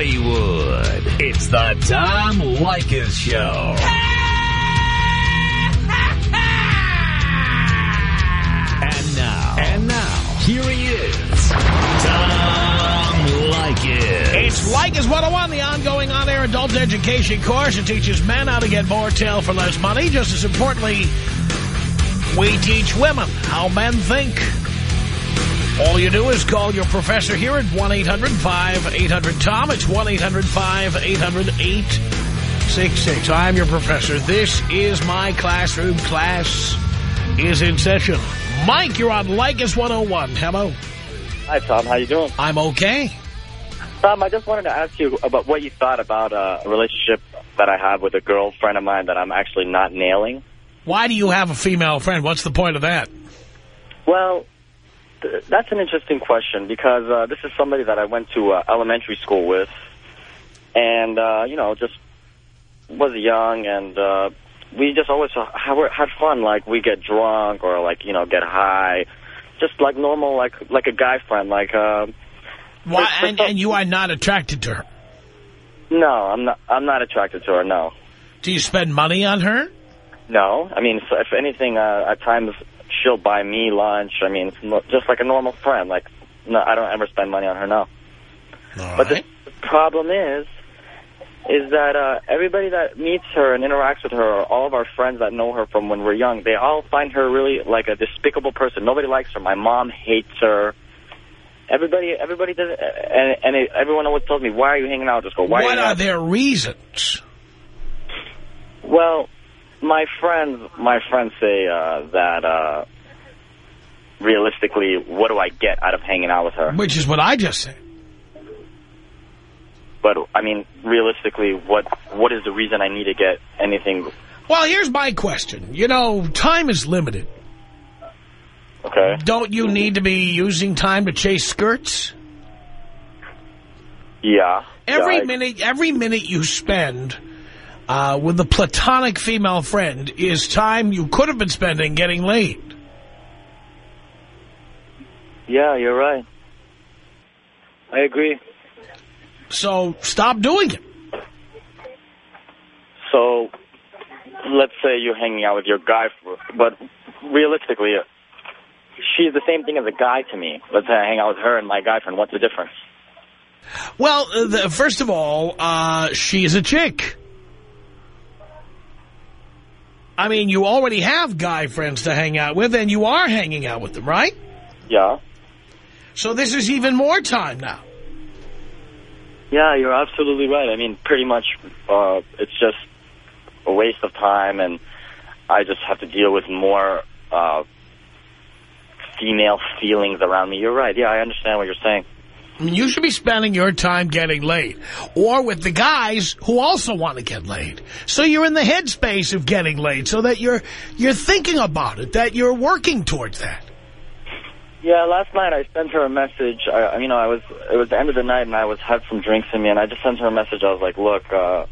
Hollywood. It's the Tom Leykis Show. And now. And now. Here he is. Tom Leykis. It's Leykis 101, the ongoing on-air adult education course. It teaches men how to get more tail for less money. Just as importantly, we teach women how men think. All you do is call your professor here at 1-800-5800-TOM. It's 1-800-5800-866. I'm your professor. This is my classroom. Class is in session. Mike, you're on Leykis 101. Hello. Hi, Tom. How you doing? I'm okay. Tom, I just wanted to ask you about what you thought about uh, a relationship that I have with a girlfriend of mine that I'm actually not nailing. Why do you have a female friend? What's the point of that? Well, th that's an interesting question because uh, this is somebody that I went to uh, elementary school with. And, uh, you know, just was young and uh, we just always uh, had fun. Like, we get drunk or, like, you know, get high. Just like normal, like like a guy friend. Like, uh, Why, and, and you are not attracted to her? no, I'm not. I'm not attracted to her. No, Do you spend money on her? no. I mean, so if anything, uh, at times she'll buy me lunch. I mean, just like a normal friend. Like, no, I don't ever spend money on her. No. All But the right. problem is, is that uh, everybody that meets her and interacts with her, or all of our friends that know her from when we're young, they all find her really like a despicable person. Nobody likes her. My mom hates her. Everybody, everybody does, and, and it, everyone always tells me, "Why are you hanging out?" Just go. Why what are you are their reasons? Well, my friends, my friends say uh, that uh, realistically, what do I get out of hanging out with her? Which is what I just said. But I mean, realistically, what what is the reason I need to get anything? Well, here's my question. You know, time is limited. Okay. Don't you need to be using time to chase skirts? Yeah. Every yeah, I- minute, every minute you spend uh, with a platonic female friend is time you could have been spending getting laid. Yeah, you're right. I agree. So stop doing it. So, let's say you're hanging out with your guy, for, but realistically, uh, she's the same thing as a guy to me. Let's say I hang out with her and my guy friend. What's the difference? Well, uh, the, first of all, uh, she's a chick. I mean, you already have guy friends to hang out with, and you are hanging out with them, right? Yeah. So this is even more time now. Yeah, you're absolutely right. I mean, pretty much, uh, it's just a waste of time, and I just have to deal with more uh, female feelings around me. You're right. Yeah, I understand what you're saying. I mean, you should be spending your time getting laid. Or with the guys who also want to get laid. So you're in the headspace of getting laid, so that you're you're thinking about it, that you're working towards that. Yeah, last night I sent her a message. I, you know, I was it was the end of the night, and I was had some drinks in me, and I just sent her a message. I was like, "Look, uh,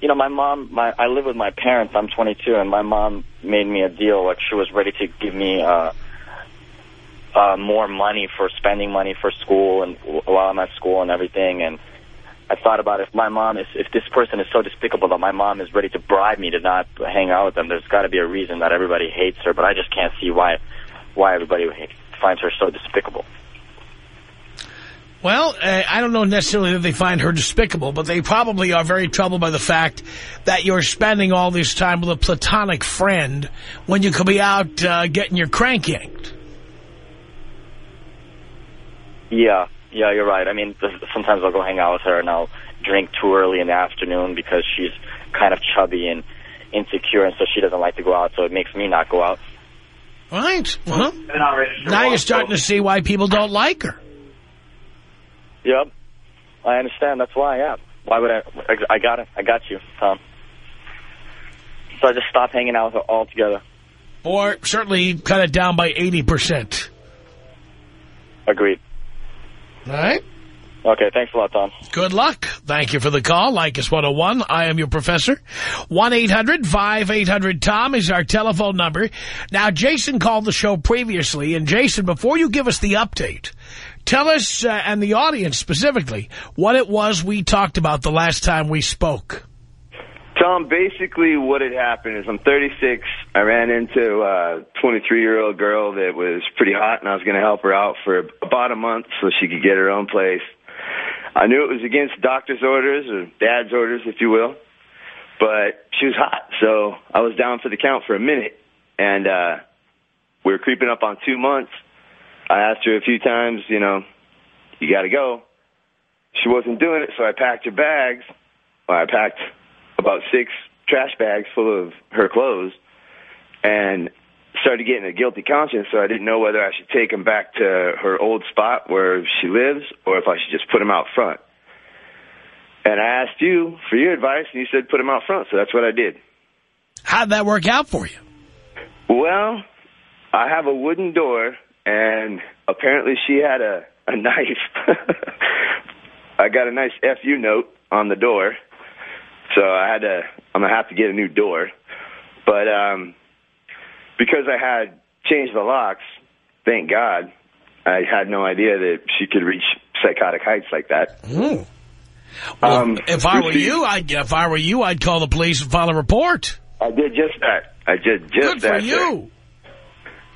you know, my mom, my I live with my parents. I'm 22, and my mom made me a deal. Like, she was ready to give me uh, uh, more money for spending money for school and while I'm at school and everything. And I thought about if my mom is, if this person is so despicable that my mom is ready to bribe me to not hang out with them, there's got to be a reason that everybody hates her. But I just can't see why, why everybody finds her so despicable. Well, uh, I don't know necessarily that they find her despicable, but they probably are very troubled by the fact that you're spending all this time with a platonic friend when you could be out uh, getting your crank yanked. Yeah, yeah, you're right. I mean, th- sometimes I'll go hang out with her and I'll drink too early in the afternoon because she's kind of chubby and insecure, and so she doesn't like to go out, so it makes me not go out. Right. Well, now you're starting to see why people don't like her. Yep, I understand. That's why. Yeah. Why would I? I got it. I got you, Tom. So I just stopped hanging out with her altogether. Or certainly cut it down by 80%. Agreed. All right. Okay, thanks a lot, Tom. Good luck. Thank you for the call. Leykis 101. I am your professor. 1-800-5800-TOM is our telephone number. Now, Jason called the show previously. And, Jason, before you give us the update, Tell us, uh, and the audience specifically, what it was we talked about the last time we spoke. Tom, basically what had happened is I'm 36. I ran into a 23-year-old girl that was pretty hot, and I was going to help her out for about a month so she could get her own place. I knew it was against doctor's orders, or dad's orders, if you will, but she was hot, so I was down for the count for a minute, and uh, we were creeping up on two months. I asked her a few times, you know, you got to go. She wasn't doing it, so I packed her bags. Well, I packed about six trash bags full of her clothes and started getting a guilty conscience, so I didn't know whether I should take them back to her old spot where she lives or if I should just put them out front. And I asked you for your advice, and you said put them out front, so that's what I did. How'd that work out for you? Well, I have a wooden door, and apparently she had a, a knife. I got a nice FU note on the door, so I had to, I'm going to have to get a new door. But um, because I had changed the locks, thank God, I had no idea that she could reach psychotic heights like that. Mm. Well, Um, if I were you, I'd, if I were you, I'd call the police and file a report. I did just that. I did just Good for that. sir. you.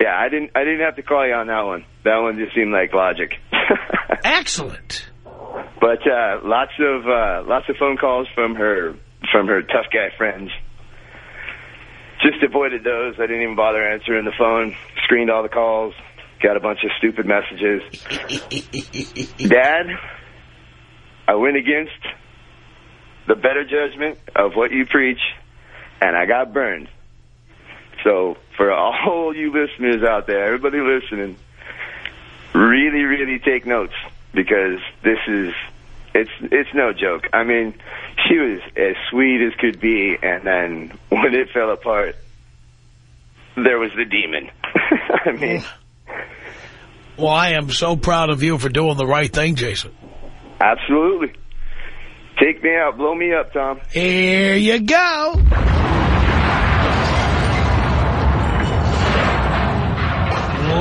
Yeah, I didn't. I didn't have to call you on that one. That one just seemed like logic. Excellent. but uh, lots of uh, lots of phone calls from her from her tough guy friends. Just avoided those. I didn't even bother answering the phone. Screened all the calls. Got a bunch of stupid messages. Dad, I went against the better judgment of what you preach, and I got burned. So for all you listeners out there, everybody listening, really, really take notes because this is it's it's no joke. I mean, she was as sweet as could be, and then when it fell apart, there was the demon. I mean, Well, I am so proud of you for doing the right thing, Jason. absolutely. Take me out, blow me up, Tom. Here you go.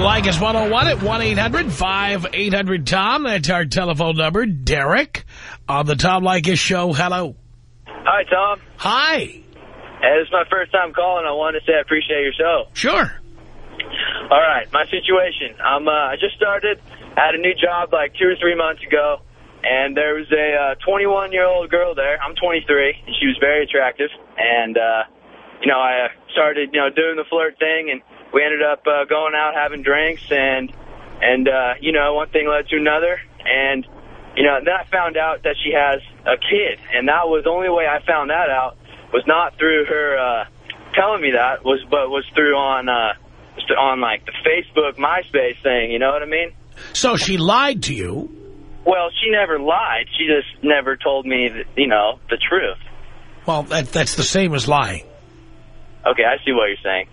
Leykis 101 at 1-800-5800-TOM. That's our telephone number. Derek on the Tom Leykis Show. Hello. Hi, Tom. Hi. Hey, this is my first time calling. I wanted to say I appreciate your show. Sure. All right, my situation. I'm, uh, I just started at a new job like two or three months ago, and there was a 21-year-old girl there. I'm 23, and she was very attractive. And, uh, you know, I uh, started, you know, doing the flirt thing, and we ended up uh, going out having drinks, and, and uh, you know, one thing led to another. And, you know, then I found out that she has a kid, and that was the only way I found that out was not through her uh, telling me that, was but was through on uh, on like the Facebook, MySpace thing. You know what I mean? So she lied to you. Well, she never lied. She just never told me, that, you know, the truth. Well, that, that's the same as lying. Okay, I see what you're saying.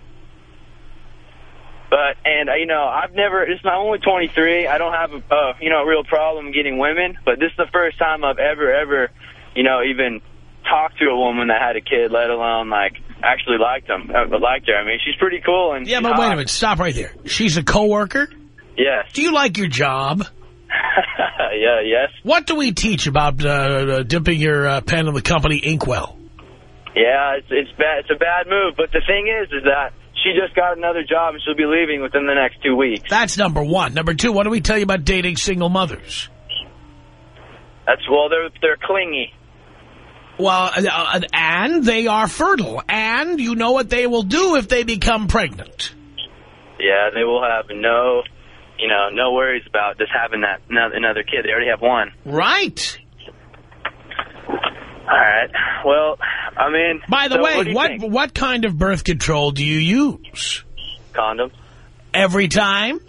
But, and, uh, you know, I've never, it's not only 23, I don't have, a, uh, you know, a real problem getting women, but this is the first time I've ever, ever, you know, even talked to a woman that had a kid, let alone, like, actually liked them, uh, liked her. I mean, she's pretty cool. and Yeah, but wait a minute. Stop right there. She's a coworker. Yes. Do you like your job? yeah, yes. What do we teach about uh, uh, dipping your uh, pen in the company inkwell? Yeah, it's it's bad. It's a bad move. But the thing is, is that she just got another job and she'll be leaving within the next two weeks. That's number one. Number two, what do we tell you about dating single mothers? That's well, they're they're clingy. Well, uh, and they are fertile. And you know what they will do if they become pregnant. Yeah, they will have no, you know, no worries about just having that another, another kid. They already have one. Right. All right. Well, I mean. By the so way, what, what what kind of birth control do you use? condom Every time?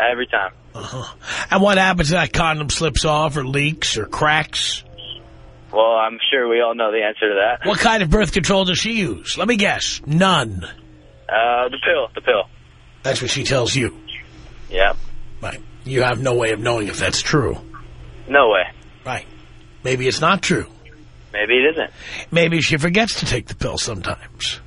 every time? Uh-huh. And what happens if that condom slips off or leaks or cracks? Well, I'm sure we all know the answer to that. What kind of birth control does she use? Let me guess. None. Uh, the pill, the pill. That's what she tells you. Yeah. Right. You have no way of knowing if that's true. No way. Right. Maybe it's not true. Maybe it isn't. Maybe she forgets to take the pill sometimes.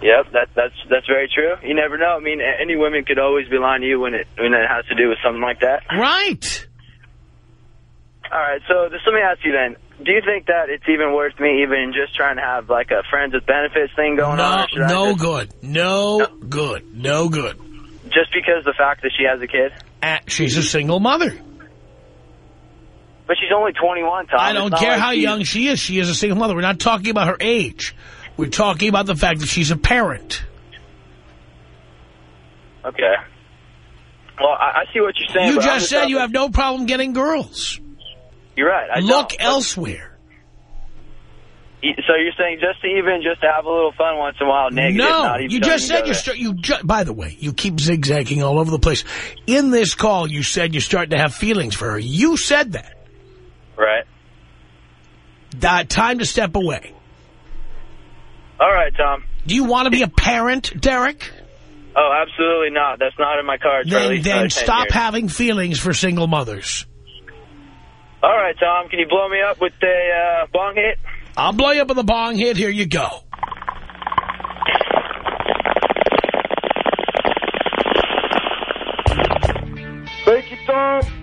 Yep, that, that's that's very true. You never know. I mean, any women could always be lying to you when it when it has to do with something like that. Right. All right, so just let me ask you then. Do you think that it's even worth me even just trying to have like a friends with benefits thing going on? No, I no just- good. No good. No good. Just because the fact that she has a kid? Uh, she's a single mother. But she's only 21, Tom. I don't care like how she's- young she is. She is a single mother. We're not talking about her age. We're talking about the fact that she's a parent. Okay. Well, I, I see what you're saying. You just said you have no problem getting girls. You're right. I Look don't. elsewhere. So you're saying just to even just to have a little fun once in a while, negative, No, not even you just said you there. start. You ju by the way, you keep zigzagging all over the place. In this call, you said you're starting to have feelings for her. You said that. Right. That time to step away. All right, Tom. Do you want to be a parent, Derek? Oh, absolutely not. That's not in my cards. Then, least then stop years. having feelings for single mothers. All right, Tom. Can you blow me up with a uh, bong hit? I'll blow you up with a bong hit. Here you go. Thank you, Tom.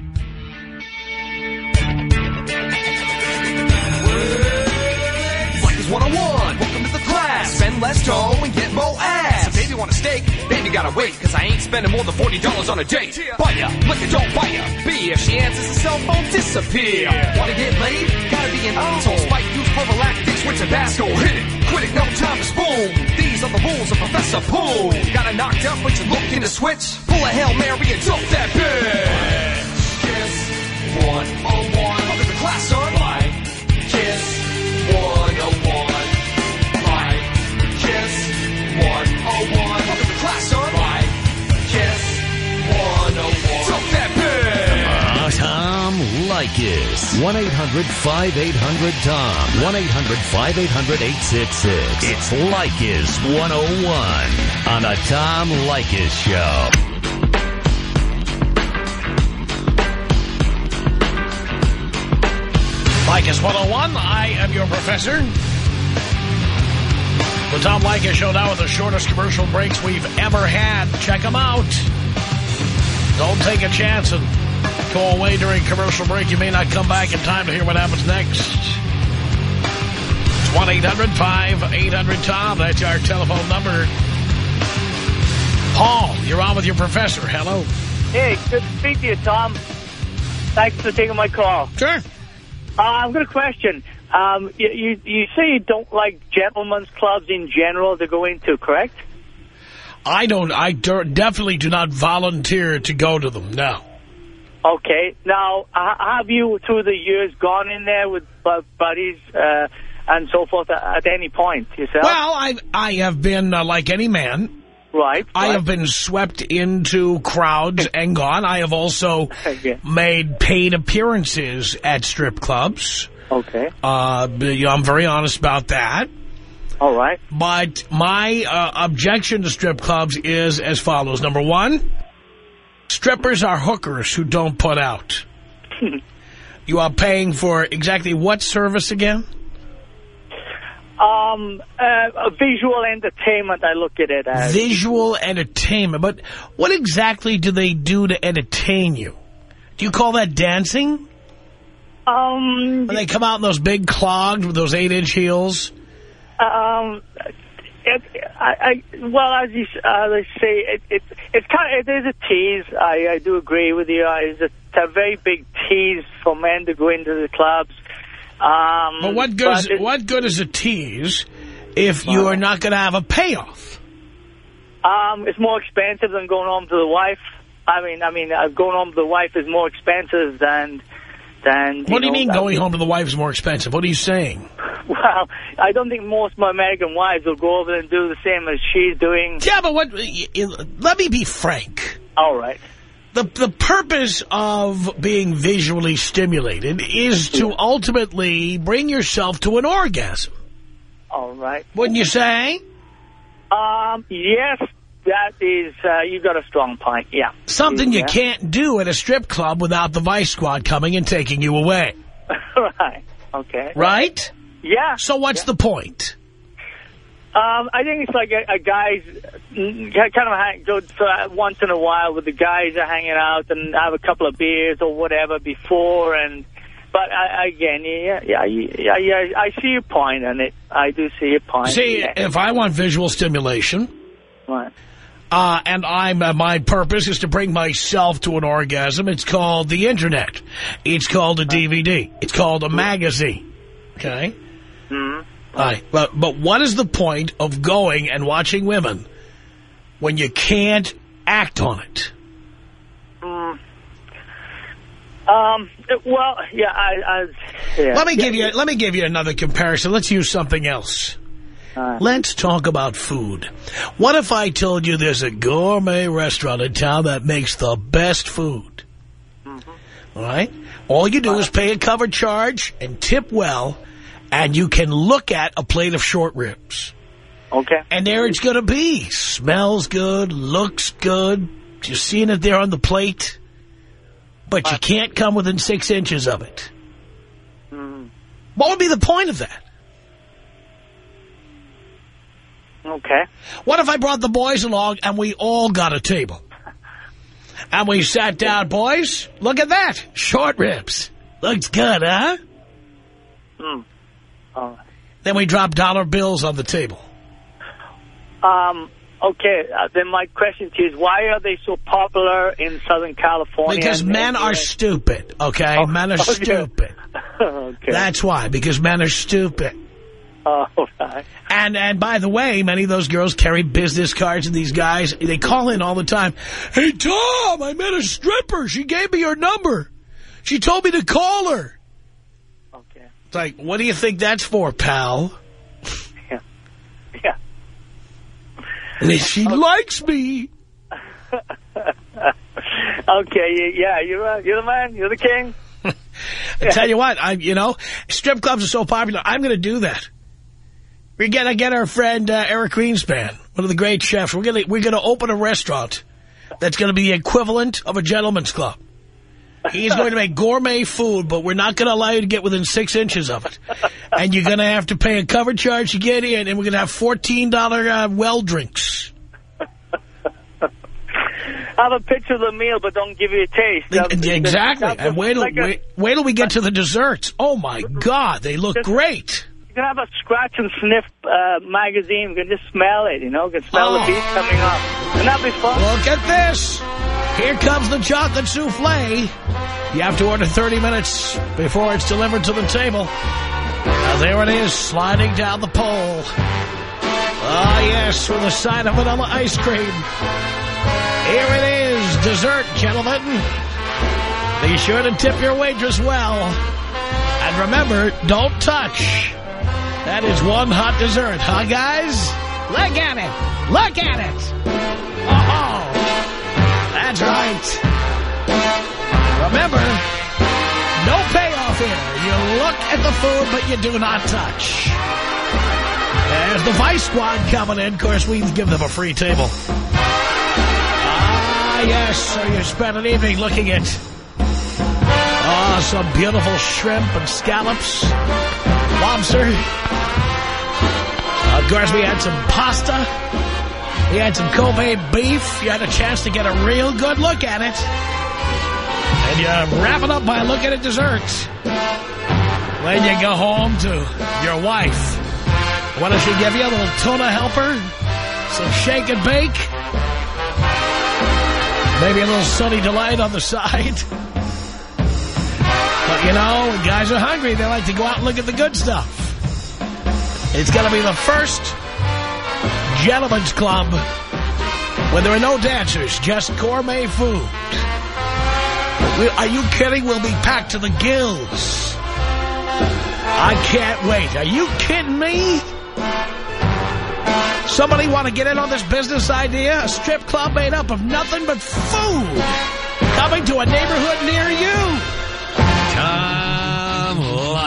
Less dough and get more ass. If baby want a steak, baby gotta wait, cause I ain't spending more than $40 on a date. Buy ya, liquor don't buy ya. B, if she answers the cell phone, disappear. Wanna get laid? Gotta be an asshole. Oh. Spike use prophylactics with Tabasco. Hit it, quit it, no time to spoon. These are the rules of Professor Poole. Gotta knocked up, but you looking to switch? Pull a Hail Mary and dump that bitch. Kiss 101. Leykis. 1-800-5800-TOM. 1-800-5800-866. It's Leykis 101 on the Tom Leykis Show. Leykis 101, I am your professor. The Tom Leykis Show now with the shortest commercial breaks we've ever had. Check them out. Don't take a chance and go away during commercial break. You may not come back in time to hear what happens next. It's 1-800-5800-TOM. That's our telephone number. Paul, you're on with your professor. Hello. Hey, good to speak to you, Tom. Thanks for taking my call. Sure. Uh, I've got a question. Um, you, you, you say you don't like gentlemen's clubs in general to go into, correct? I don't, I definitely do not volunteer to go to them, no. Okay. Now, uh, have you, through the years, gone in there with buddies uh, and so forth at, at any point yourself? Well, I I have been, uh, like any man, right. I right. have been swept into crowds and gone. I have also Yeah. made paid appearances at strip clubs. Okay. Uh, I'm very honest about that. All right. But my uh, objection to strip clubs is as follows. Number one, strippers are hookers who don't put out. you are paying for exactly what service again? Um, uh, a visual entertainment, I look at it as. Visual entertainment. But what exactly do they do to entertain you? Do you call that dancing? um, When they come out in those big clogs with those eight-inch heels? Um, it, I, I, well, as you uh, say, it, it, it's kind of, it is a tease. I, I do agree with you. Uh, It's a, it's a very big tease for men to go into the clubs. Um, But what good, is, it- what good is a tease if you are not going to have a payoff? Um, it's more expensive than going home to the wife. I mean, I mean, uh, going home to the wife is more expensive than than. What do you know, mean going home to the wife is more expensive? What are you saying? Well, I don't think most of my American wives will go over and do the same as she's doing. Yeah, but what? Let me be frank. All right. The the purpose of being visually stimulated is to ultimately bring yourself to an orgasm. All right. Wouldn't you say? Um, yes, that is, uh, you got a strong point, yeah. Something you Yeah. can't do at a strip club without the vice squad coming and taking you away. right, okay. Right? Yeah. So what's the point? Um, I think it's like a, a guys mm, kind of go once in a while with the guys are hanging out and have a couple of beers or whatever before. And but I, again, yeah, yeah, yeah, yeah, I see your point on it. I do see your point. See, yeah. if I want visual stimulation, Right. Uh, and I'm uh, my purpose is to bring myself to an orgasm, it's called the Internet. It's called a DVD. It's called a magazine. Okay? Mhm. All right. But, but what is the point of going and watching women when you can't act on it? Mm. Um. Well, yeah. I. I yeah. Let me give Yeah, you let me give you another comparison. Let's use something else. Let's talk about food. What if I told you there's a gourmet restaurant in town that makes the best food? All right? All you do is pay a cover charge and tip well, and you can look at a plate of short ribs. okay. And there it's going to be. Smells good, looks good. You're seeing it there on the plate. But you can't come within six inches of it. Mhm. What would be the point of that? Okay. What if I brought the boys along and we all got a table? And we sat down, boys. Look at that. Short ribs. Looks good, huh? Hmm. Right. Then we drop dollar bills on the table. Um. Okay. Uh, then my question to you is, why are they so popular in Southern California? Because men are stupid, okay? Oh, men are stupid. okay. That's why, because men are stupid. All right. And and by the way, many of those girls carry business cards and these guys, they call in all the time. Hey, Tom, I met a stripper. She gave me her number. She told me to call her. Okay. It's like, what do you think that's for, pal? Yeah. Yeah. And she likes me. Okay. Yeah. You're uh, you're the man. You're the king. I tell you what, I you know, strip clubs are so popular. I'm going to do that. We're to get our friend uh, Eric Greenspan, one of the great chefs. We're going to we're going to open a restaurant that's going to be the equivalent of a gentleman's club. He's going to make gourmet food, but we're not going to allow you to get within six inches of it. And you're going to have to pay a cover charge to get in, and we're going to have $14 uh, well drinks. Have a picture of the meal, but don't give you a taste. That- Exactly. that- And wait till, like a- wait, wait till we get to the desserts. Oh, my God, they look great. Can have a scratch and sniff uh, magazine. You can just smell it, you know. You can smell Oh. the beef coming up. Wouldn't that be fun? Look at this. Here comes the chocolate souffle. You have to order 30 minutes before it's delivered to the table. Now, there it is, sliding down the pole. Ah, yes, with a side of vanilla ice cream. Here it is, dessert, gentlemen. Be sure to tip your waitress well. And remember, don't touch. That is one hot dessert, huh, guys? Look at it. Look at it. Oh, that's right. Remember, no payoff here. You look at the food, but you do not touch. There's the Vice Squad coming in. Of course, we give them a free table. Ah, yes, so you spent an evening looking at ah, some beautiful shrimp and scallops, lobster. Of course, we had some pasta. We had some Kobe beef. You had a chance to get a real good look at it. And you wrap it up by looking at desserts. Then you go home to your wife. What does she give you? A little tuna helper? Some shake and bake? Maybe a little sunny delight on the side? But you know, when guys are hungry, they like to go out and look at the good stuff. It's going to be the first gentleman's club when there are no dancers, just gourmet food. Are you kidding? We'll be packed to the gills. I can't wait. Are you kidding me? Somebody want to get in on this business idea? A strip club made up of nothing but food. Coming to a neighborhood near you.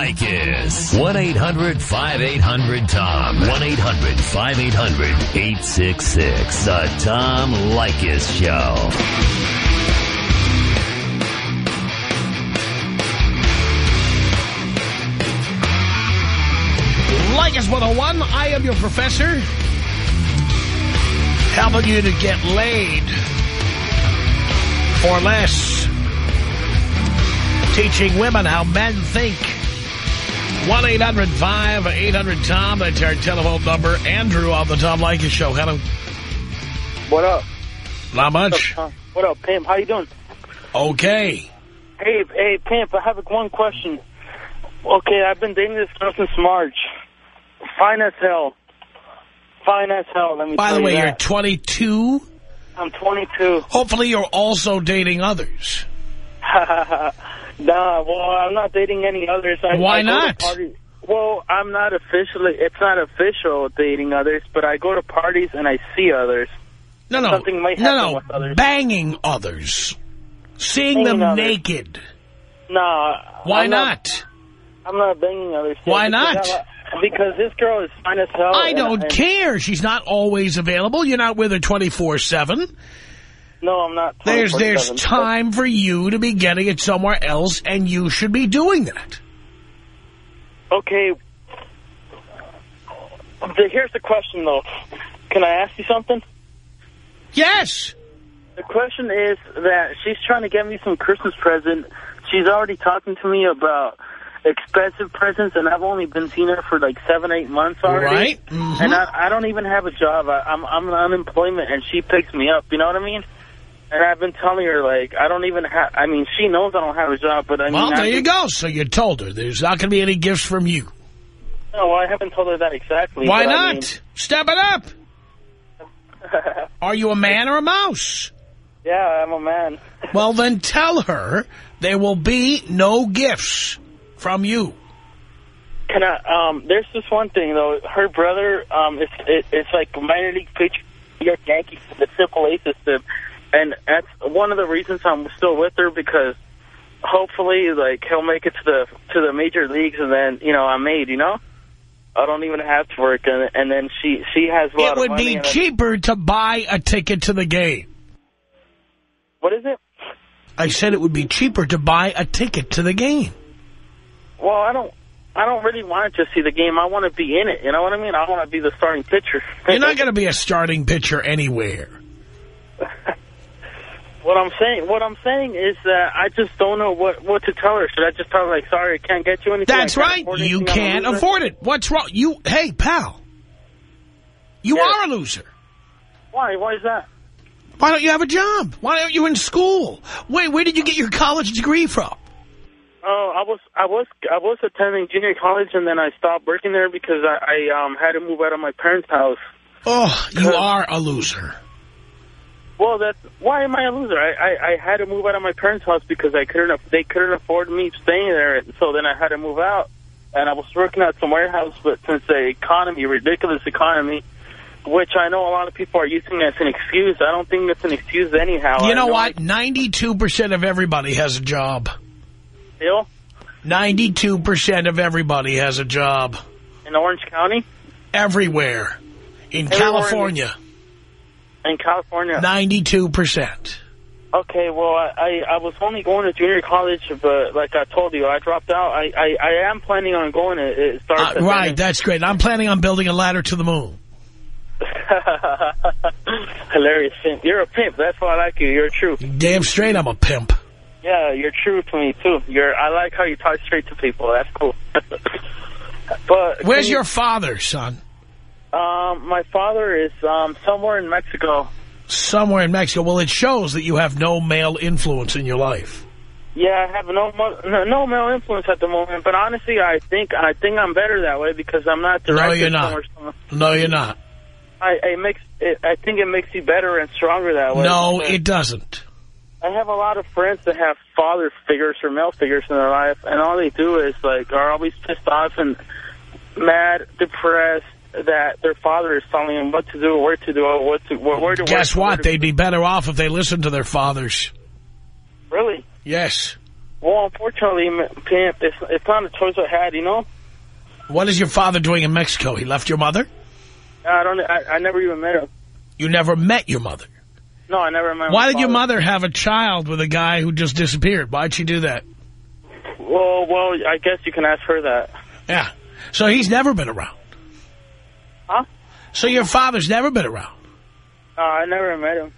Leykis. 1-800-5800-TOM. 1-800-5800-866. The Tom Leykis Show. Leykis 101, I am your professor. Helping you to get laid for less. Teaching women how men think. 1-800-5800-TOM. That's our telephone number. Andrew on the Tom Leykis Show. Hello. What up? Not much. What up, what up, Pimp? How you doing? Okay. Hey, hey, Pimp, I have one question. Okay, I've been dating this girl since March. Fine as hell. Fine as hell, let me By the way, that. you're 22. I'm 22. Hopefully you're also dating others. nah, well, I'm not dating any others. I, Why I not? Well, I'm not officially, it's not official dating others, but I go to parties and I see others. No, no. Something might happen no, no. with others. Banging others. Seeing Banging them others. naked. Nah. Why I'm not? I'm not banging others. Why not? Because this girl is fine as hell. I don't and- care. She's not always available. You're not with her 24-7. No, I'm not. There's there's time for you to be getting it somewhere else, and you should be doing that. Okay. Here's the question, though. Can I ask you something? Yes. The question is that she's trying to get me some Christmas present. She's already talking to me about expensive presents, and I've only been seeing her for like seven, eight months already. Right. Mhm. And I, I don't even have a job. I, I'm I'm on unemployment, and she picks me up. You know what I mean? And I've been telling her like I don't even have. I mean, she knows I don't have a job, but I mean, Well, there you go. So you told her there's not going to be any gifts from you. No, I haven't told her that exactly. Why but I not? mean- Step it up. Are you a man or a mouse? yeah, I'm a man. Well, then tell her there will be no gifts from you. Can I? Um, there's this one thing though. Her brother, um, it's it, it's like minor league pitcher, New York Yankees, the Triple A system, and that's one of the reasons I'm still with her because hopefully, like he'll make it to the to the major leagues, and then you know I'm made. You know, I don't even have to work, and and then she she has a lot It of would money be cheaper to buy a ticket to the game. What is it? I said it would be cheaper to buy a ticket to the game. Well, I don't. I don't really want to just see the game. I want to be in it. You know what I mean? I want to be the starting pitcher. You're not going to be a starting pitcher anywhere. What I'm saying, what I'm saying is that I just don't know what what to tell her. Should I just tell her like, sorry, I can't get you anything? That's right. You anything, I'm a can't afford it. What's wrong? You, hey, pal. You Yes. are a loser. Why? Why is that? Why don't you have a job? Why aren't you in school? Wait, where did you get your college degree from? Oh, I was I was I was attending junior college and then I stopped working there because I, I um had to move out of my parents' house. Oh, you are a loser. Well, that's why am I a loser? I, I I had to move out of my parents' house because I couldn't they couldn't afford me staying there, and so then I had to move out. And I was working at some warehouse, but since the economy, ridiculous economy, which I know a lot of people are using as an excuse, I don't think it's an excuse anyhow. You I know what? 92% of everybody has a job. Still 92% of everybody has a job. in Orange County, Everywhere. In Everywhere California, in California. 92%. Okay, well, I, I I was only going to junior college, but like I told you, I dropped out. I I, I am planning on going. It, it starts Uh, right, that's great. I'm planning on building a ladder to the moon. Hilarious pimp. You're a pimp. That's why I like you. You're true. Damn straight I'm a pimp. Yeah, you're true to me too. You're. I like how you talk straight to people. That's cool. but Where's you- your father, son? Um, my father is um somewhere in Mexico. Somewhere in Mexico. Well, it shows that you have no male influence in your life. Yeah, I have no no, no male influence at the moment. But honestly, I think I think I'm better that way because I'm not No, directed you're not. No, you're not. I it makes it, I think it makes you better and stronger that way. No, it doesn't. I have a lot of friends that have father figures or male figures in their life, and all they do is like are always pissed off and mad, depressed that their father is telling them what to do, where to do, what to where, to. Guess what? They'd be better off if they listened to their fathers. really. Yes. Well, unfortunately, pimp, it's it's not a choice I had. You know, What is your father doing in Mexico? He left your mother? I don't. I, I never even met him. You never met your mother. No, I never met. Why did your mother have a child with a guy who just disappeared? Why'd she do that? Well, well, I guess you can ask her that. Yeah. So he's never been around. Huh? So your father's never been around. Uh, I never met him.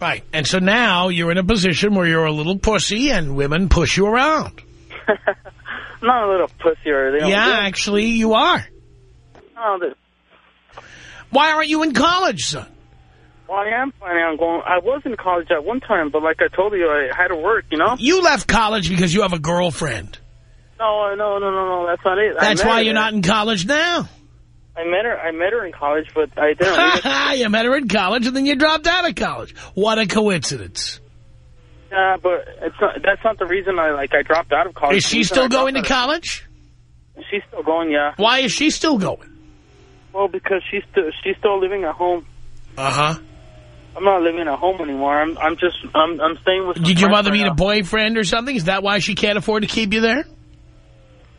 Right. And so now you're in a position where you're a little pussy and women push you around. I'm not a little pussy or anything. Yeah, actually you are. The, Why aren't you in college, son? well, I am planning on going. I was in college at one time, but like I told you, I had to work, you know? You left college because you have a girlfriend. No, no, no, no, no. That's not it. That's why you're there. not in college now. I met her. I met her in college, but I didn't. you met her in college and then you dropped out of college. What a coincidence. Yeah, but it's not. That's not the reason I like. I dropped out of college. Is she still going to college? She's still going. Yeah. Why is she still going? Well, because she's still she's still living at home. Uh-huh. I'm not living at home anymore. I'm I'm just I'm I'm staying with. Did your mother meet now. a boyfriend or something? Is that why she can't afford to keep you there?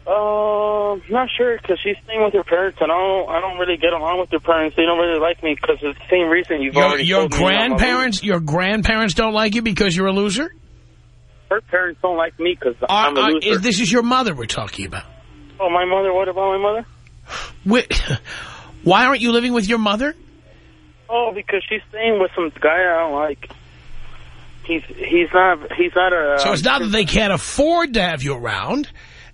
Uh, not sure because she's staying with her parents, and I don't I don't really get along with her parents. They don't really like me because of the same reason you've Your, already your told me. I'm a loser. grandparents, your grandparents don't like you because you're a loser? Her parents don't like me because I'm a loser. is, this is your mother we're talking about. oh, my mother. What about my mother? Wh- Why aren't you living with your mother? Oh, because she's staying with some guy I don't like. He's he's not he's not a. So it's not that they can't afford to have you around.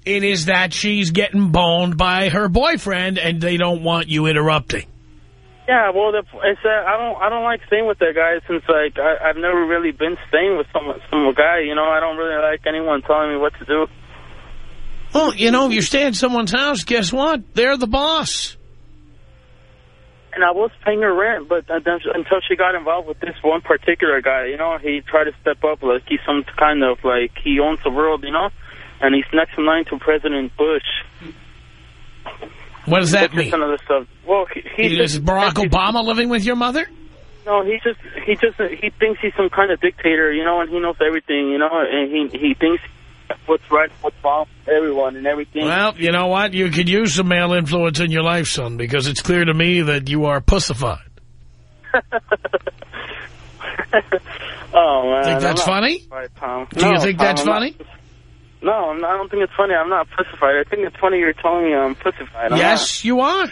It is that she's getting boned by her boyfriend and they don't want you interrupting. Yeah, well, the, it's that I don't I don't like staying with that guy since like I, I've never really been staying with some some guy. You know, I don't really like anyone telling me what to do. Well, you know, if you stay at someone's house, guess what? They're the boss. And I was paying her rent, but uh, until she got involved with this one particular guy, you know, he tried to step up like he's some kind of like he owns the world, you know, and he's next in line to President Bush. What does that That's just mean? another stuff. Well, he, he Is Barack Obama living with your mother? No, he just he just he thinks he's some kind of dictator, you know, and he knows everything, you know, and he he thinks what's right, what's wrong, everyone and everything. Well, you know what? You could use some male influence in your life, son, because it's clear to me that you are pussified. oh man, Think that's funny? Tom. Do you think Tom, that's I'm funny? No, I'm not, I don't think it's funny. I'm not pussified. I think it's funny you're telling me I'm pussified. I'm Yes, you are.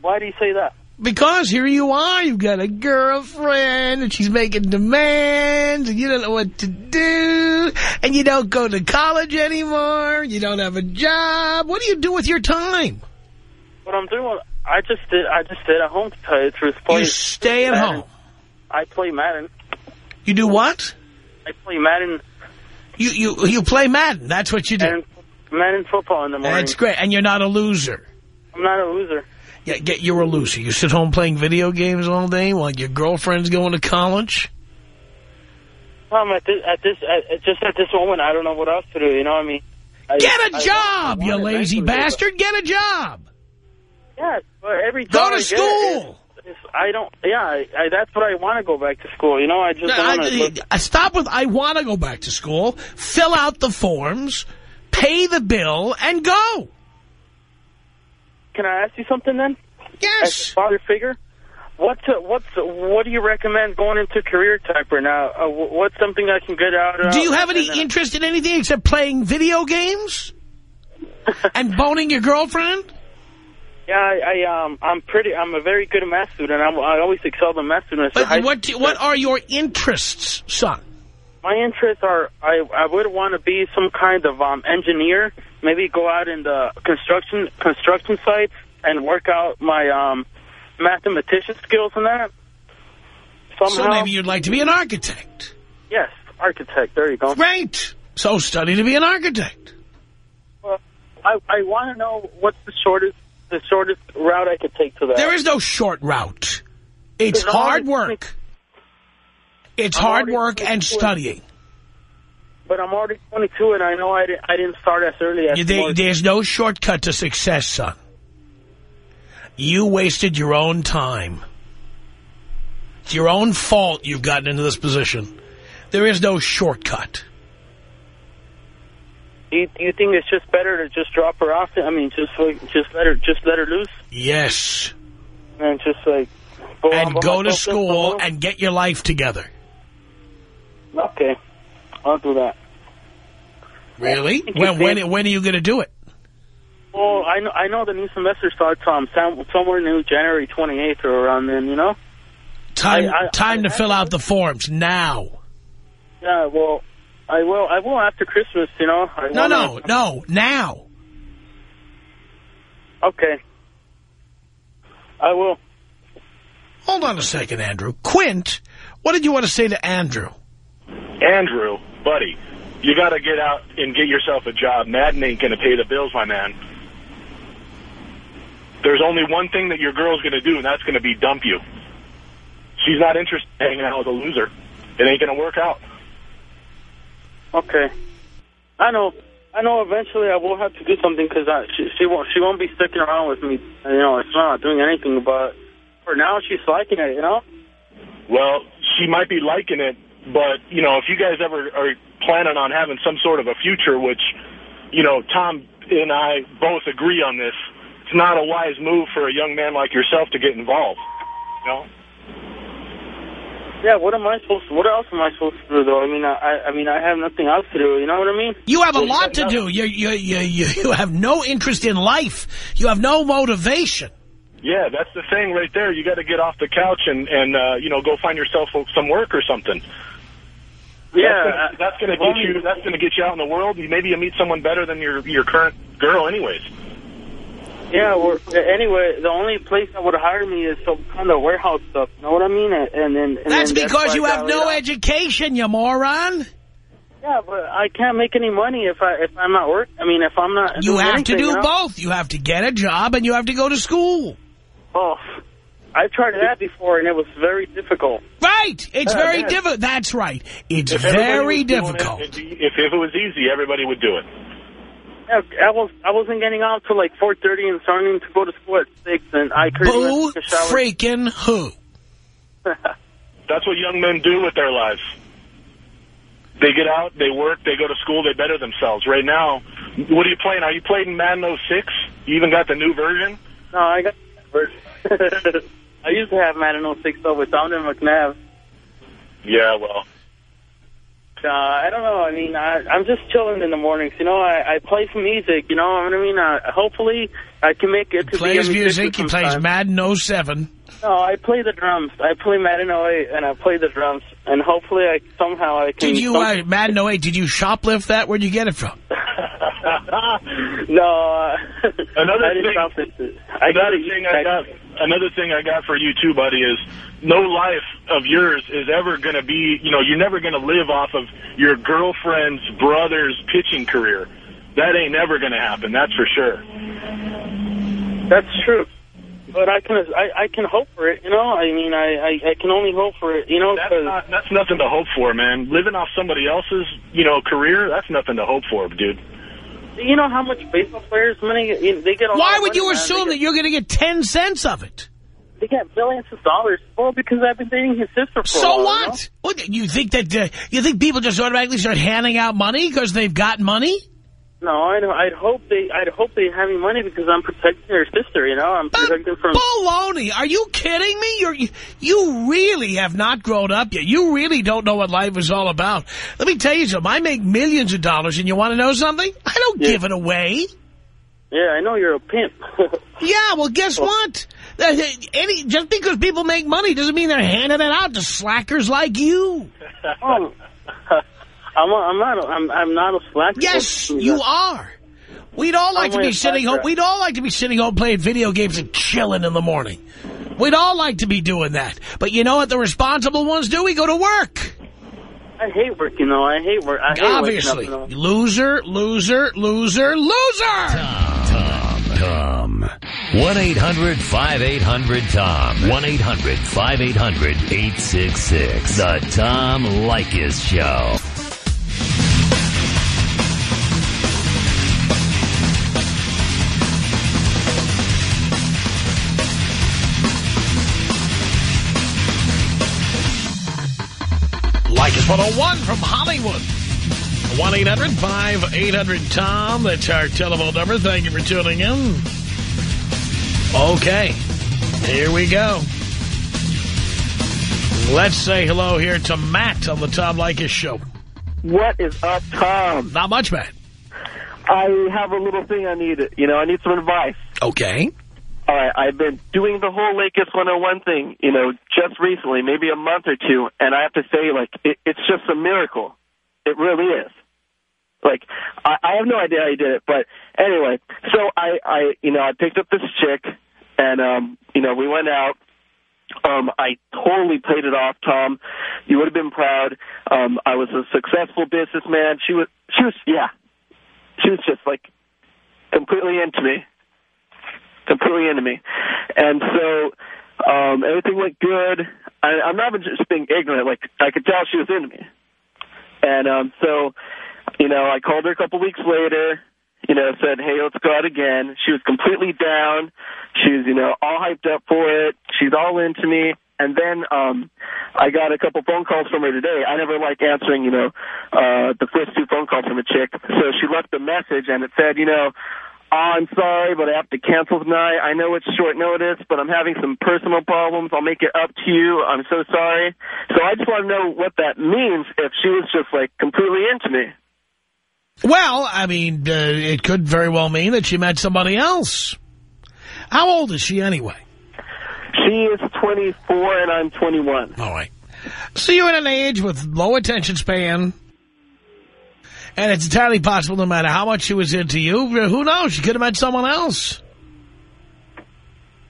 Why do you say that? Because here you are, you've got a girlfriend, and she's making demands, and you don't know what to do, and you don't go to college anymore, you don't have a job. What do you do with your time? What I'm doing, I just did. I just stayed at home to tell you the truth. Play, You stay at Madden. home. I play Madden. You do what? I play Madden You you you play Madden. That's what you do. Madden, Madden football in the morning. That's great. And you're not a loser. I'm not a loser. Yeah, get you're a loser. You sit home playing video games all day while your girlfriend's going to college. Tom, at this, at this, at, just at this moment, I don't know what else to do. You know what I mean? I, Get a I- job, I you lazy bastard. Get a job. Yeah, every Go to school. I don't. Yeah, I, I, that's what I want to go back to school. You know, I just I, want to. I- stop with I want to go back to school. Fill out the forms, pay the bill, and go. Can I ask you something then? Yes. father figure, what's a, what's a, what do you recommend going into career type right now? Uh, what's something I can get out of? Do you have any interest in anything except playing video games and boning your girlfriend? Yeah, I, I um, I'm pretty. I'm a very good math student. I'm, I always excelled in math students. But what do- what are your interests, son? My interests are I I would want to be some kind of um engineer. Maybe go out in the construction construction sites and work out my um mathematician skills and that. Somehow, So maybe you'd like to be an architect. yes, architect. There you go. Great. So study to be an architect. Well, I I want to know what's the shortest the shortest route I could take to that. There is no short route. It's hard work. It's I'm hard work and studying. but I'm already 22 and I know I didn't I didn't start as early as there- there's no shortcut to success, son. You wasted your own time. It's your own fault you've gotten into this position. There is no shortcut. Do you, do you think it's just better to just drop her off? I mean, just just let her just let her loose Yes. and just like go And go to myself just for a school and get your life together. Okay, I'll do that. Really? When, when, when are you going to do it? Well, I know, I know the new semester starts um, some, somewhere new January 28th or around then, you know? Time, I- I- time to I- fill out the forms now. Yeah, well, I will I will after Christmas, you know? I No, no, no, now. Okay. I will. Hold on a second, Andrew. Quint, what did you want to say to Andrew? Andrew, buddy, you got to get out and get yourself a job. Madden ain't going to pay the bills, my man. There's only one thing that your girl's going to do, and that's going to be dump you. She's not interested in hanging out with a loser. It ain't going to work out. Okay. I know. I know eventually I will have to do something because she, she won't she won't be sticking around with me. You know, it's not doing anything. But for now, she's liking it. You know. Well, she might be liking it, but, you know, if you guys ever are planning on having some sort of a future, which, you know, Tom and I both agree on this, it's not a wise move for a young man like yourself to get involved. You know? Yeah. What am I supposed to? What else am I supposed to do though? I mean, I I mean, I have nothing else to do. You know what I mean? You have a lot to do. You, you, you, you, you have no interest in life. You have no motivation. Yeah, that's the thing right there. You got to get off the couch and, and uh, you know, go find yourself some work or something. Yeah. That's gonna get you. That's gonna get you out in the world. Maybe you meet someone better than your your current girl, anyways. Yeah, we're, anyway, the only place that would hire me is some kind of warehouse stuff. You know what I mean? And, and then and That's then because why you have no laid education, you moron. Yeah, but I can't make any money if I if I'm not work. I mean, if I'm not. You doing have to do you know? both. You have to get a job and you have to go to school. Oh, I tried that before and it was very difficult. Right. It's Yeah, very difficult. That's right. It's If very was doing it, difficult. it'd if if it was easy, everybody would do it. Yeah, I was I wasn't getting out till like 4:30 and starting to go to school at six, and I couldn't even Boo take a shower. freaking who? That's what young men do with their lives. They get out, they work, they go to school, they better themselves. Right now, what are you playing? Are you playing Madden 06? You even got the new version? no, I got. I used to have Madden 06 though with Donovan McNabb. Yeah, well, Uh, I don't know. I mean, I, I'm just chilling in the mornings. You know, I, I play some music. You know what I mean? Uh, hopefully, I can make it to He plays be a musician music. He plays sometime. Madden 07. No, I play the drums. I play Madden 08, and I play the drums. And hopefully, I somehow I can. Did you, uh, Madden 08, did you shoplift that? Where'd you get it from? no, uh, Another I didn't thing- stop it. I got another it. thing I got, another thing I got for you too, buddy, is no life of yours is ever going to be, you know, you're never going to live off of your girlfriend's brother's pitching career. That ain't never going to happen. That's for sure. That's true. But I can I, I can hope for it, you know. I mean, I, I, I can only hope for it, you know. That's not, that's nothing to hope for, man. Living off somebody else's, you know, career, that's nothing to hope for, dude. You know how much baseball players money you know, they get. Why would you assume they that you're going to get 10 cents of it? they get billions of dollars? Well, because I've been dating his sister for So while, what? What? You think that uh, you think people just automatically start handing out money because they've got money? No, I'd, I'd hope they I'd hope they have me money because I'm protecting their sister. You know, I'm protecting from. Baloney! Are you kidding me? You're, you you really have not grown up yet. You really don't know what life is all about. Let me tell you something. I make millions of dollars, and you want to know something? I don't Yeah. give it away. Yeah, I know you're a pimp. Yeah, well, guess what? Uh, Any just because people make money doesn't mean they're handing it out to slackers like you. oh, I'm a, I'm not a, I'm I'm not a slacker. Yes, you are. We'd all like to be sitting home. We'd all like to be sitting home playing video games and chilling in the morning. We'd all like to be doing that. But you know what the responsible ones do? We go to work. I hate work. You know, I hate work. I hate Obviously. Up, you know? Loser, loser, loser, loser! Tom. Tom. 1-800-5800-TOM. 1-800-5800-866. The Tom Leykis Show. Like it's 101 from Hollywood. 1-800-5800-TOM. That's our telephone number. Thank you for tuning in. Okay. Here we go. Let's say hello here to Matt on the Tom Leykis Show. What is up, Tom? Not much, Matt. I have a little thing I need. You know, I need some advice. Okay. All right, I've been doing the whole Leykis 101 thing, you know, just recently, maybe a month or two, and I have to say, like, it, it's just a miracle. It really is. Like, I, I have no idea how you did it, but anyway, so I, I, you know, I picked up this chick, and, um, you know, we went out. Um, I totally played it off, Tom. You would have been proud. Um, I was a successful businessman. She was, she was, yeah. She was just, like, completely into me completely into me. And so um, everything went good. I, I'm not even just being ignorant. Like, I could tell she was into me. And um, so, you know, I called her a couple weeks later, you know, said, hey, let's go out again. She was completely down. She was, you know, all hyped up for it. She's all into me. And then um, I got a couple phone calls from her today. I never like answering, you know, uh, the first two phone calls from a chick. So she left a message, and it said, you know, oh, I'm sorry, but I have to cancel tonight. I know it's short notice, but I'm having some personal problems. I'll make it up to you. I'm so sorry. So I just want to know what that means if she was just, like, completely into me. Well, I mean, uh, it could very well mean that she met somebody else. How old is she anyway? She is 24 and I'm 21. All right. So you're at an age with low attention span, and it's entirely possible no matter how much she was into you, who knows, she could have met someone else.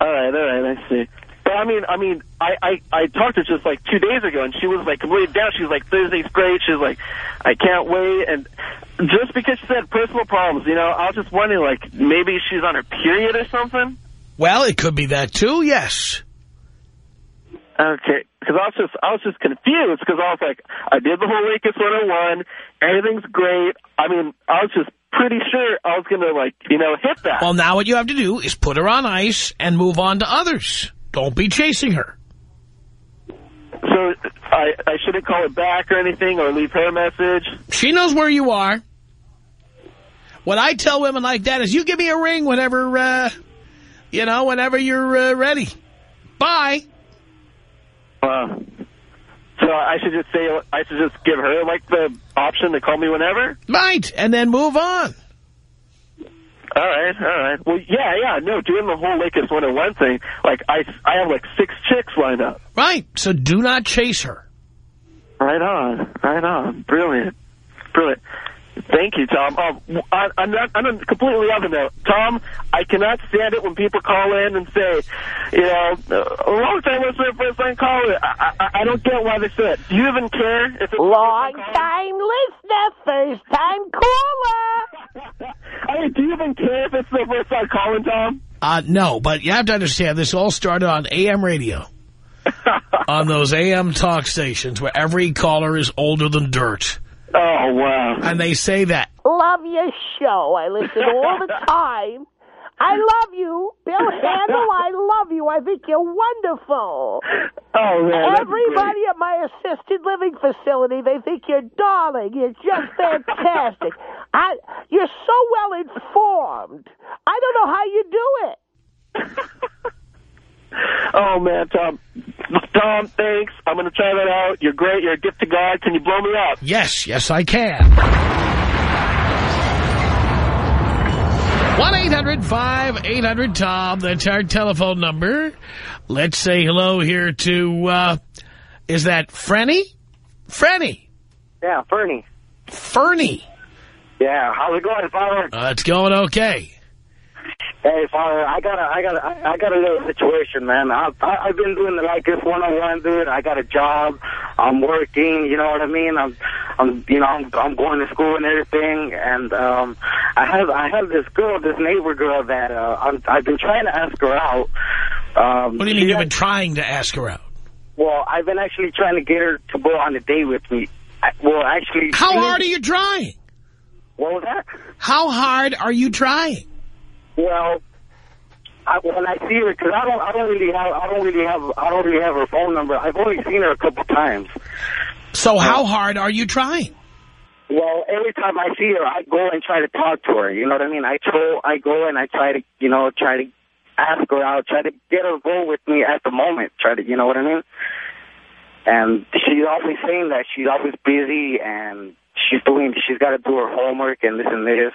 All right, all right, I see. But I mean, I mean, I, I, I talked to her just like two days ago, and she was like completely down. She was like, Thursday's great. She was like, I can't wait. And just because she said personal problems, you know, I was just wondering, like, maybe she's on her period or something. Well, it could be that too, yes. Okay, because I was just I was just confused because I was like, I did the whole Leykis 101, everything's great. I mean, I was just pretty sure I was going to, like, you know, hit that. Well, now what you have to do is put her on ice and move on to others. Don't be chasing her. So I, I shouldn't call her back or anything or leave her a message? She knows where you are. What I tell women like that is you give me a ring whenever, uh, you know, whenever you're uh, ready. Bye. Wow. So I should just say, I should just give her, like, the option to call me whenever? Right, and then move on. All right, all right. Well, yeah, yeah, no, doing the whole Leykis 101 thing, like, I, I have, like, six chicks lined up. Right, so do not chase her. Right on, right on. Brilliant, brilliant. Thank you, Tom. Um, I, I'm not. I'm on a completely other note, Tom. I cannot stand it when people call in and say, you know, a long time listener, first time caller. I, I, I don't get why they say it. Do you even care if it's long time listener, first time caller? I mean, do you even care if it's the first time calling, Tom? Uh, no, but you have to understand this all started on AM radio. on those AM talk stations where every caller is older than dirt. Oh, wow. And they say that. Love your show. I listen all the time. I love you. Bill Handel, I love you. I think you're wonderful. Oh, man. Everybody at my assisted living facility, they think you're darling. You're just fantastic. I, you're so well informed. I don't know how you do it. Oh, man, Tom. Tom, thanks. I'm going to try that out. You're great. You're a gift to God. Can you blow me up? Yes, yes, I can. 1-800-5800-TOM. That's our telephone number. Let's say hello here to, uh, is that Frenny? Frenny. Yeah, Fernie. Fernie. Yeah, how's it going, Father? Uh, it's going okay. Hey, Father, I got a, I got a, I got a little situation, man. I, I, I've been doing the like this one-on-one, dude. I got a job. I'm working. You know what I mean? I'm, I'm, you know, I'm, I'm going to school and everything. And um, I have, I have this girl, this neighbor girl that uh, I'm, I've been trying to ask her out. Um, What do you mean you've been trying to ask her out? Well, I've been actually trying to get her to go on a date with me. I, well, actually, How hard are you trying? What was that? How hard are you trying? Well, I, when I see her, because I don't, I don't really have, I don't really have, I don't really have her phone number. I've only seen her a couple times. So how hard are you trying? Well, every time I see her, I go and try to talk to her. You know what I mean? I go, I go and I try to, you know, try to ask her out, try to get her to go with me at the moment. Try to, you know what I mean? And she's always saying that she's always busy and she's doing, she's got to do her homework and this and this.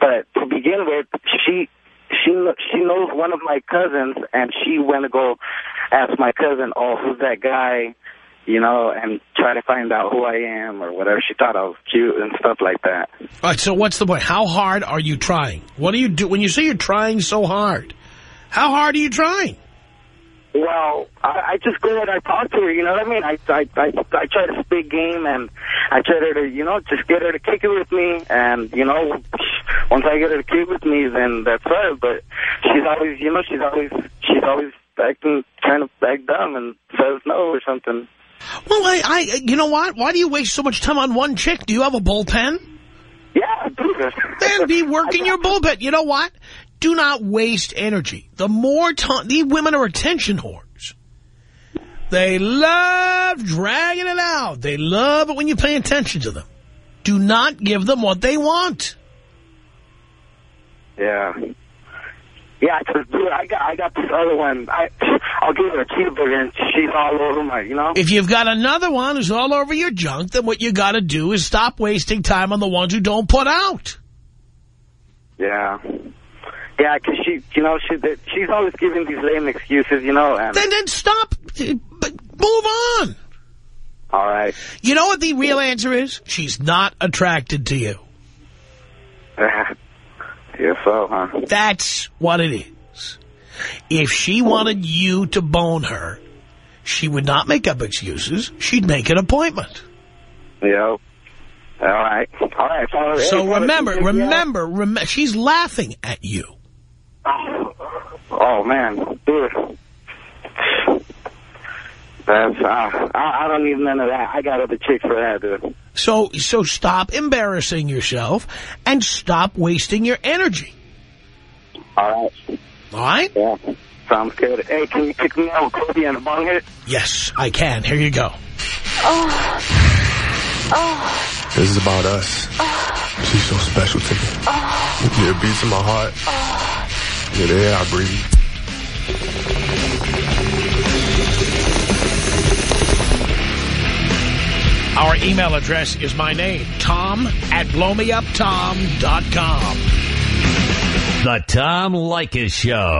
But to begin with, she she she knows one of my cousins, and she went to go ask my cousin, "Oh, who's that guy?" You know, and try to find out who I am or whatever. She thought I was cute and stuff like that. All right, so what's the point? How hard are you trying? What do you do when you say you're trying so hard? How hard are you trying? Well, I, I just go and I talk to her, you know what I mean? I, I, I, I try to speak game and I try her to, you know, just get her to kick it with me. And, you know, once I get her to kick with me, then that's it. But she's always, you know, she's always, she's always acting kind of act dumb and says no or something. Well, I, I, you know what? Why do you waste so much time on one chick? Do you have a bullpen? Yeah, I do. Then be working your bullpen. You know what? Do not waste energy. The more time, these women are attention whores. They love dragging it out. They love it when you pay attention to them. Do not give them what they want. Yeah. Yeah, 'cause, dude, I got, I got this other one. I, I'll give her a cheeseburger and she's all over my, you know? If you've got another one who's all over your junk, then what you got to do is stop wasting time on the ones who don't put out. Yeah. Yeah, 'cause she, you know, she, she's always giving these lame excuses, you know, and... Then, then stop. But Move on. All right. You know what the real answer is? She's not attracted to you. Guess so, huh? That's what it is. If she wanted you to bone her, she would not make up excuses. She'd make an appointment. Yep. All right. All right. So, So hey, remember, remember, rem she's laughing at you. Oh, man. Dude. That's, uh, I, I don't need none of that. I got other chicks for that, dude. So, so stop embarrassing yourself and stop wasting your energy. All right. All right? Yeah. Sounds good. Hey, can you kick me out with Kobe and a bong hit? Yes, I can. Here you go. Oh. Oh. This is about us. She's so special to me. Yeah, it beats in my heart. Yeah, the air I breathe. Our email address is my name, Tom at blowmeuptom.com. The Tom Leykis Show.